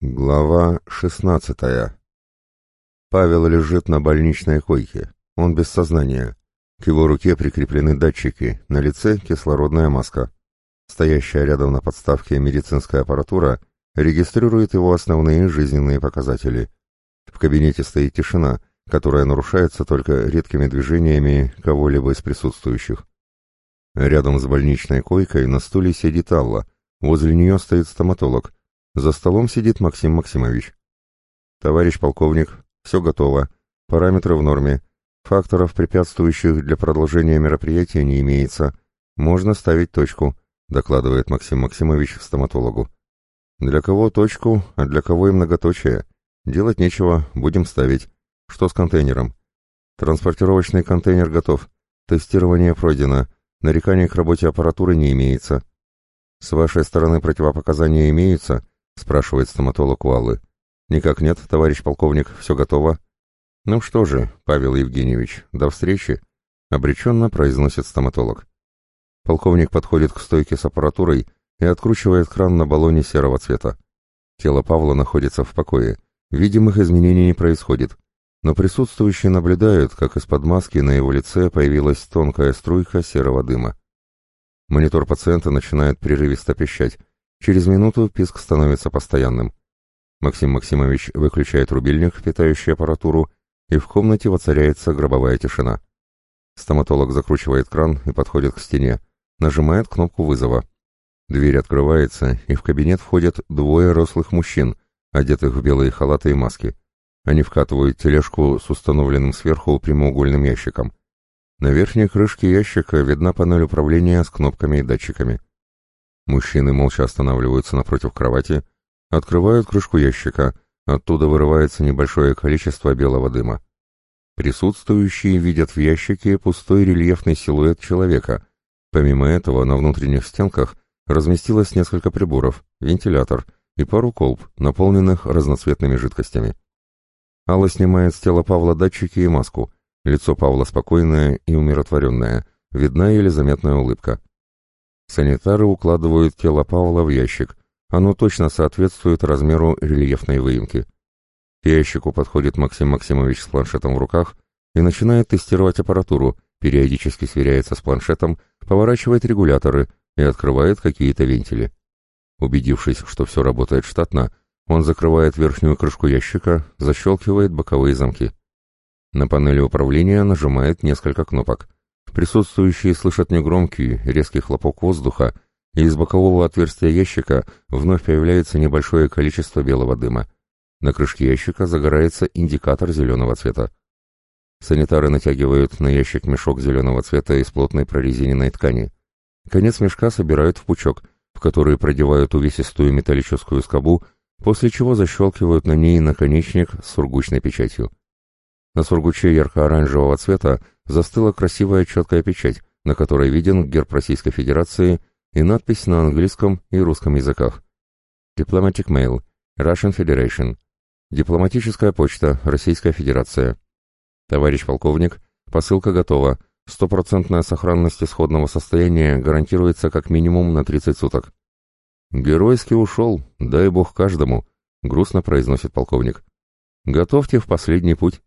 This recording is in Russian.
Глава шестнадцатая. Павел лежит на больничной койке. Он без сознания. К его руке прикреплены датчики, на лице кислородная маска. Стоящая рядом на подставке медицинская аппаратура регистрирует его основные жизненные показатели. В кабинете стоит тишина, которая нарушается только редкими движениями кого-либо из присутствующих. Рядом с больничной койкой на стуле сидит Алла. Возле нее стоит стоматолог — за столом сидит Максим Максимович. Товарищ полковник, все готово. Параметры в норме. Факторов, препятствующих для продолжения мероприятия, не имеется. Можно ставить точку, докладывает Максим Максимович стоматологу. Для кого точку, а для кого и многоточие? Делать нечего, будем ставить. Что с контейнером? Транспортировочный контейнер готов. Тестирование пройдено. Нареканий к работе аппаратуры не имеется. С вашей стороны противопоказания имеются? Спрашивает стоматолог Валлы. Никак нет, товарищ полковник, все готово. Ну что же, Павел Евгеньевич, до встречи, обреченно произносит стоматолог. Полковник подходит к стойке с аппаратурой и откручивает кран на баллоне серого цвета. Тело Павла находится в покое. Видимых изменений не происходит, но присутствующие наблюдают, как из-под маски на его лице появилась тонкая струйка серого дыма. Монитор пациента начинает прерывисто пищать, Через минуту писк становится постоянным. Максим Максимович выключает рубильник, питающий аппаратуру, и в комнате воцаряется гробовая тишина. Стоматолог закручивает кран и подходит к стене, нажимает кнопку вызова. Дверь открывается, и в кабинет входят двое рослых мужчин, одетых в белые халаты и маски. Они вкатывают тележку с установленным сверху прямоугольным ящиком. На верхней крышке ящика видна панель управления с кнопками и датчиками. Мужчины молча останавливаются напротив кровати, открывают крышку ящика, оттуда вырывается небольшое количество белого дыма. Присутствующие видят в ящике пустой рельефный силуэт человека. Помимо этого, на внутренних стенках разместилось несколько приборов, вентилятор и пару колб, наполненных разноцветными жидкостями. Алла снимает с тела Павла датчики и маску. Лицо Павла спокойное и умиротворенное, видна еле заметная улыбка. Санитары укладывают тело Павла в ящик. Оно точно соответствует размеру рельефной выемки. К ящику подходит Максим Максимович с планшетом в руках и начинает тестировать аппаратуру, периодически сверяется с планшетом, поворачивает регуляторы и открывает какие-то вентили. Убедившись, что все работает штатно, он закрывает верхнюю крышку ящика, защелкивает боковые замки. На панели управления нажимает несколько кнопок. Присутствующие слышат негромкий, резкий хлопок воздуха, и из бокового отверстия ящика вновь появляется небольшое количество белого дыма. На крышке ящика загорается индикатор зеленого цвета. Санитары натягивают на ящик мешок зеленого цвета из плотной прорезиненной ткани. Конец мешка собирают в пучок, в который продевают увесистую металлическую скобу, после чего защелкивают на ней наконечник с сургучной печатью. На сургуче ярко-оранжевого цвета застыла красивая четкая печать, на которой виден герб Российской Федерации и надпись на английском и русском языках. Diplomatic Mail, Russian Federation. Дипломатическая почта, Российская Федерация. Товарищ полковник, посылка готова. Стопроцентная сохранность исходного состояния гарантируется как минимум на 30 суток. «Геройски ушел, дай бог каждому», — грустно произносит полковник. «Готовьте в последний путь».